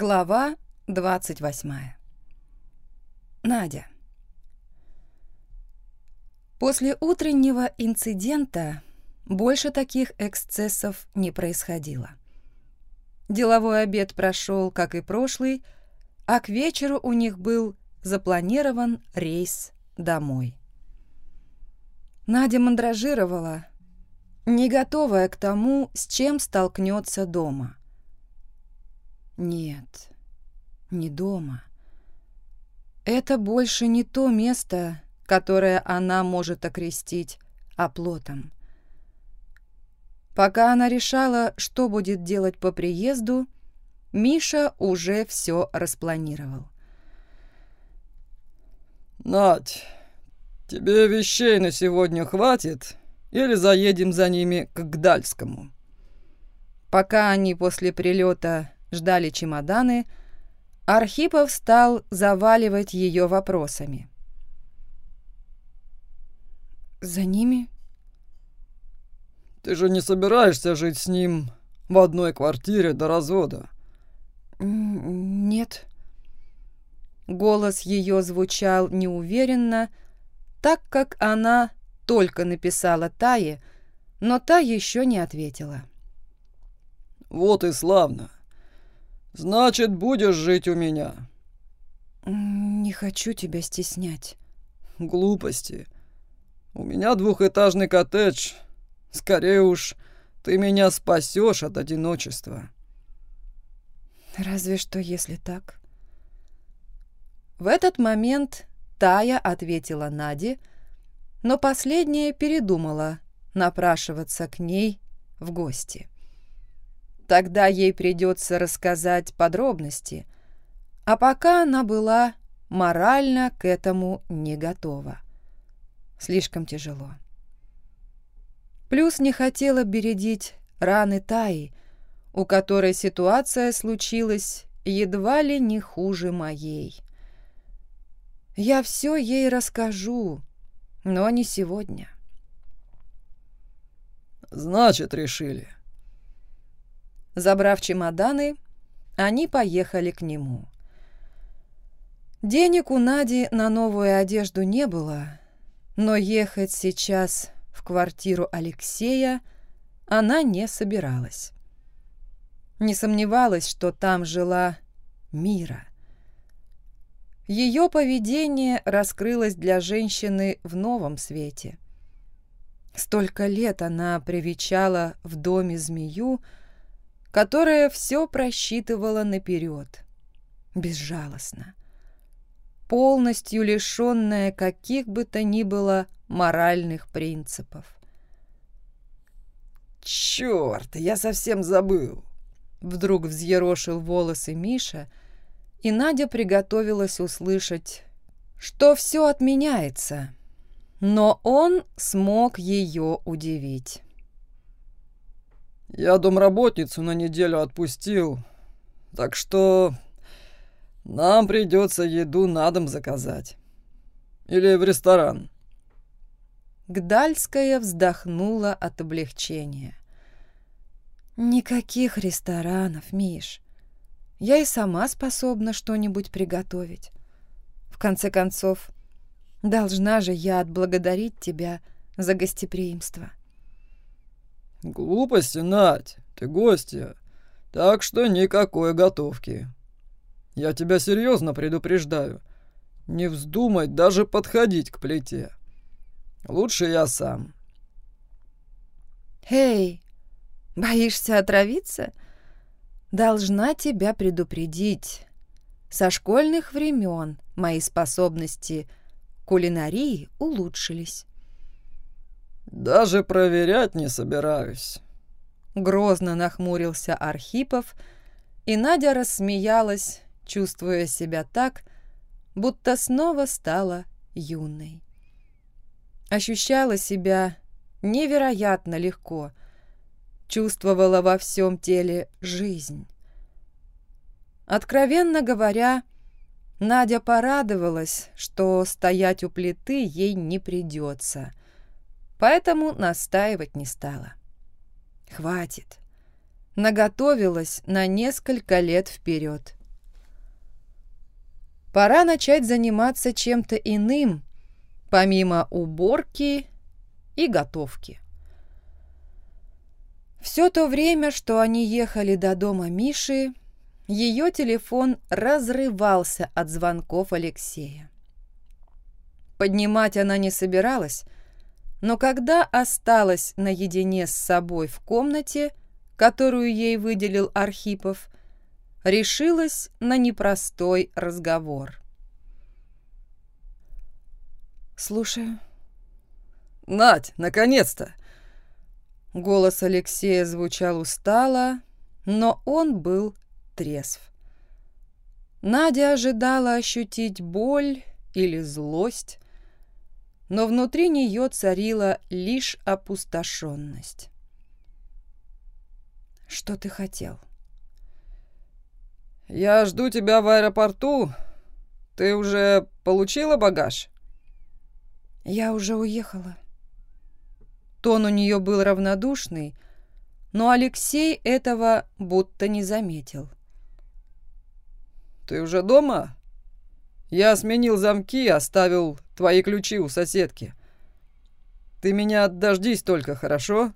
Глава 28. Надя. После утреннего инцидента больше таких эксцессов не происходило. Деловой обед прошел, как и прошлый, а к вечеру у них был запланирован рейс домой. Надя мандражировала, не готовая к тому, с чем столкнется дома. Нет, не дома. Это больше не то место, которое она может окрестить оплотом. Пока она решала, что будет делать по приезду, Миша уже все распланировал. «Надь, тебе вещей на сегодня хватит или заедем за ними к Гдальскому?» Пока они после прилета ждали чемоданы, Архипов стал заваливать ее вопросами. «За ними?» «Ты же не собираешься жить с ним в одной квартире до развода?» «Нет». Голос ее звучал неуверенно, так как она только написала Тае, но та еще не ответила. «Вот и славно. Значит, будешь жить у меня. Не хочу тебя стеснять. Глупости. У меня двухэтажный коттедж. Скорее уж, ты меня спасешь от одиночества. Разве что, если так. В этот момент Тая ответила Наде, но последняя передумала напрашиваться к ней в гости. Тогда ей придется рассказать подробности, а пока она была морально к этому не готова. Слишком тяжело. Плюс не хотела бередить раны Таи, у которой ситуация случилась едва ли не хуже моей. Я все ей расскажу, но не сегодня. «Значит, решили», Забрав чемоданы, они поехали к нему. Денег у Нади на новую одежду не было, но ехать сейчас в квартиру Алексея она не собиралась. Не сомневалась, что там жила Мира. Ее поведение раскрылось для женщины в новом свете. Столько лет она привечала в доме змею, которая все просчитывала наперед, безжалостно, полностью лишенная каких бы то ни было моральных принципов. «Черт, я совсем забыл!» Вдруг взъерошил волосы Миша, и Надя приготовилась услышать, что все отменяется, но он смог ее удивить. Я домработницу на неделю отпустил, так что нам придется еду на дом заказать. Или в ресторан. Гдальская вздохнула от облегчения. «Никаких ресторанов, Миш. Я и сама способна что-нибудь приготовить. В конце концов, должна же я отблагодарить тебя за гостеприимство». «Глупости, Надь, ты гостья, так что никакой готовки. Я тебя серьезно предупреждаю. Не вздумай даже подходить к плите. Лучше я сам». «Эй, боишься отравиться? Должна тебя предупредить. Со школьных времен мои способности кулинарии улучшились. «Даже проверять не собираюсь». Грозно нахмурился Архипов, и Надя рассмеялась, чувствуя себя так, будто снова стала юной. Ощущала себя невероятно легко, чувствовала во всем теле жизнь. Откровенно говоря, Надя порадовалась, что стоять у плиты ей не придется — поэтому настаивать не стала. Хватит. Наготовилась на несколько лет вперед. Пора начать заниматься чем-то иным, помимо уборки и готовки. Все то время, что они ехали до дома Миши, ее телефон разрывался от звонков Алексея. Поднимать она не собиралась, но когда осталась наедине с собой в комнате, которую ей выделил Архипов, решилась на непростой разговор. «Слушаю». «Надь, наконец-то!» Голос Алексея звучал устало, но он был трезв. Надя ожидала ощутить боль или злость, но внутри нее царила лишь опустошенность. «Что ты хотел?» «Я жду тебя в аэропорту. Ты уже получила багаж?» «Я уже уехала». Тон у нее был равнодушный, но Алексей этого будто не заметил. «Ты уже дома?» Я сменил замки и оставил твои ключи у соседки. Ты меня дождись только, хорошо?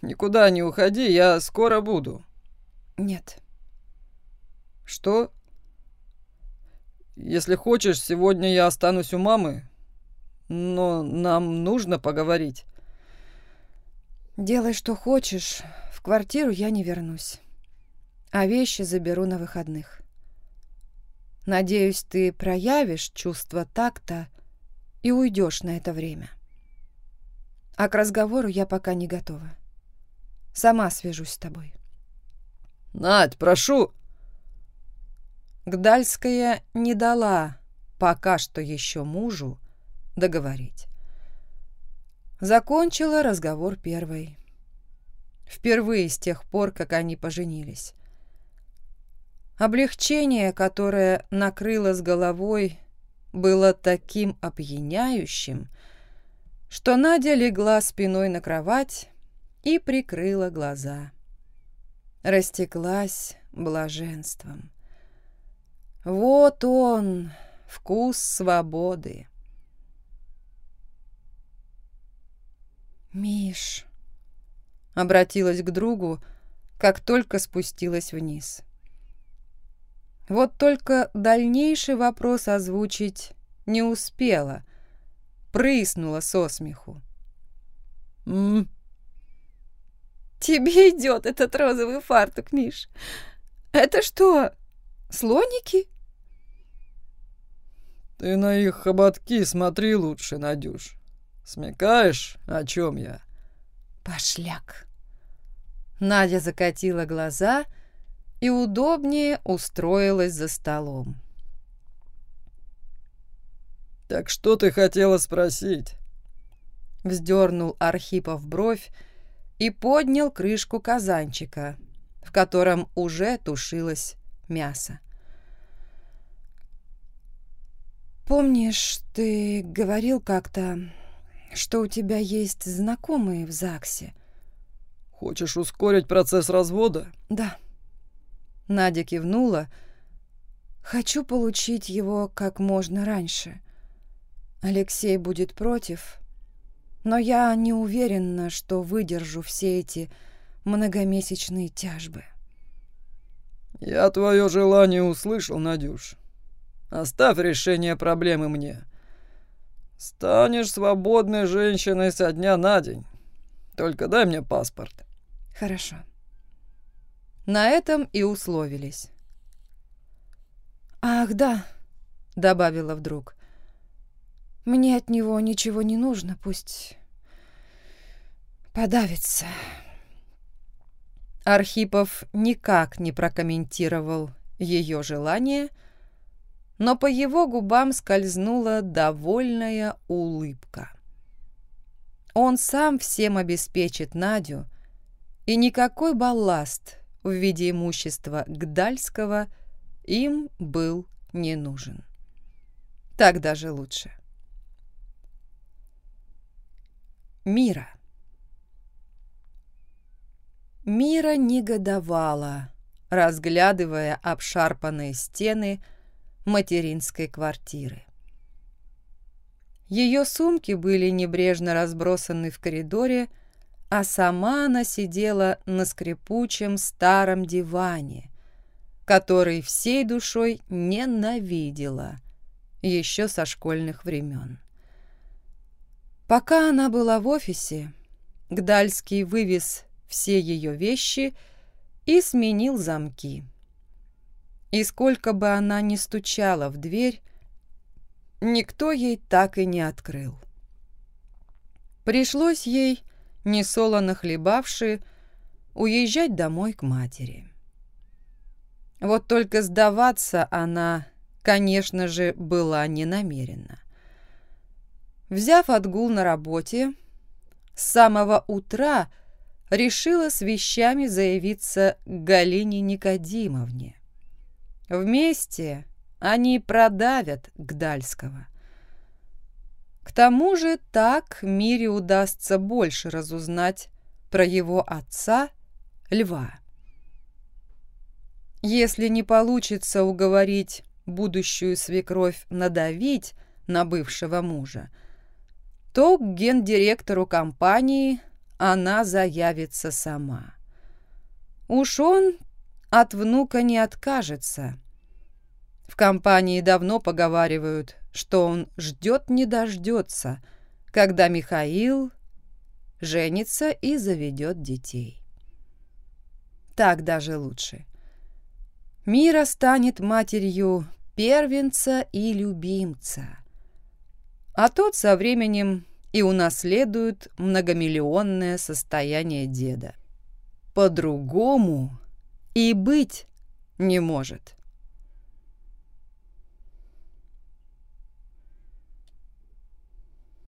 Никуда не уходи, я скоро буду. Нет. Что? Если хочешь, сегодня я останусь у мамы, но нам нужно поговорить. Делай, что хочешь. В квартиру я не вернусь. А вещи заберу на выходных. Надеюсь, ты проявишь чувство такта и уйдешь на это время. А к разговору я пока не готова. Сама свяжусь с тобой. Надь, прошу. Гдальская не дала пока что еще мужу договорить. Закончила разговор первой. Впервые с тех пор, как они поженились. Облегчение, которое накрыло с головой, было таким опьяняющим, что Надя легла спиной на кровать и прикрыла глаза. Растеклась блаженством. Вот он, вкус свободы. «Миш», — обратилась к другу, как только спустилась вниз. — вот только дальнейший вопрос озвучить не успела. Прыснула со смеху. «М?» «Тебе идет этот розовый фартук, Миш. Это что, слоники?» «Ты на их хоботки смотри лучше, Надюш. Смекаешь, о чем я?» «Пошляк!» Надя закатила глаза и и удобнее устроилась за столом. «Так что ты хотела спросить?» Вздернул Архипов бровь и поднял крышку казанчика, в котором уже тушилось мясо. «Помнишь, ты говорил как-то, что у тебя есть знакомые в ЗАГСе?» «Хочешь ускорить процесс развода?» «Да». Надя кивнула. «Хочу получить его как можно раньше. Алексей будет против, но я не уверена, что выдержу все эти многомесячные тяжбы». «Я твое желание услышал, Надюш. Оставь решение проблемы мне. Станешь свободной женщиной со дня на день. Только дай мне паспорт». «Хорошо». На этом и условились. «Ах, да», — добавила вдруг. «Мне от него ничего не нужно, пусть подавится». Архипов никак не прокомментировал ее желание, но по его губам скользнула довольная улыбка. Он сам всем обеспечит Надю, и никакой балласт в виде имущества Гдальского им был не нужен. Так даже лучше. Мира. Мира негодовала, разглядывая обшарпанные стены, материнской квартиры. Ее сумки были небрежно разбросаны в коридоре, а сама она сидела на скрипучем старом диване, который всей душой ненавидела еще со школьных времен. Пока она была в офисе, Гдальский вывез все ее вещи и сменил замки. И сколько бы она ни стучала в дверь, никто ей так и не открыл. Пришлось ей, несолоно хлебавши, уезжать домой к матери. Вот только сдаваться она, конечно же, была не намерена. Взяв отгул на работе, с самого утра решила с вещами заявиться к Галине Никодимовне. Вместе они продавят Гдальского. К тому же так Мире удастся больше разузнать про его отца, Льва. Если не получится уговорить будущую свекровь надавить на бывшего мужа, то к гендиректору компании она заявится сама. Уж он от внука не откажется. В компании давно поговаривают, что он ждет не дождется, когда Михаил женится и заведет детей. Так даже лучше. Мира станет матерью первенца и любимца а тот со временем и унаследует многомиллионное состояние деда. По-другому и быть не может.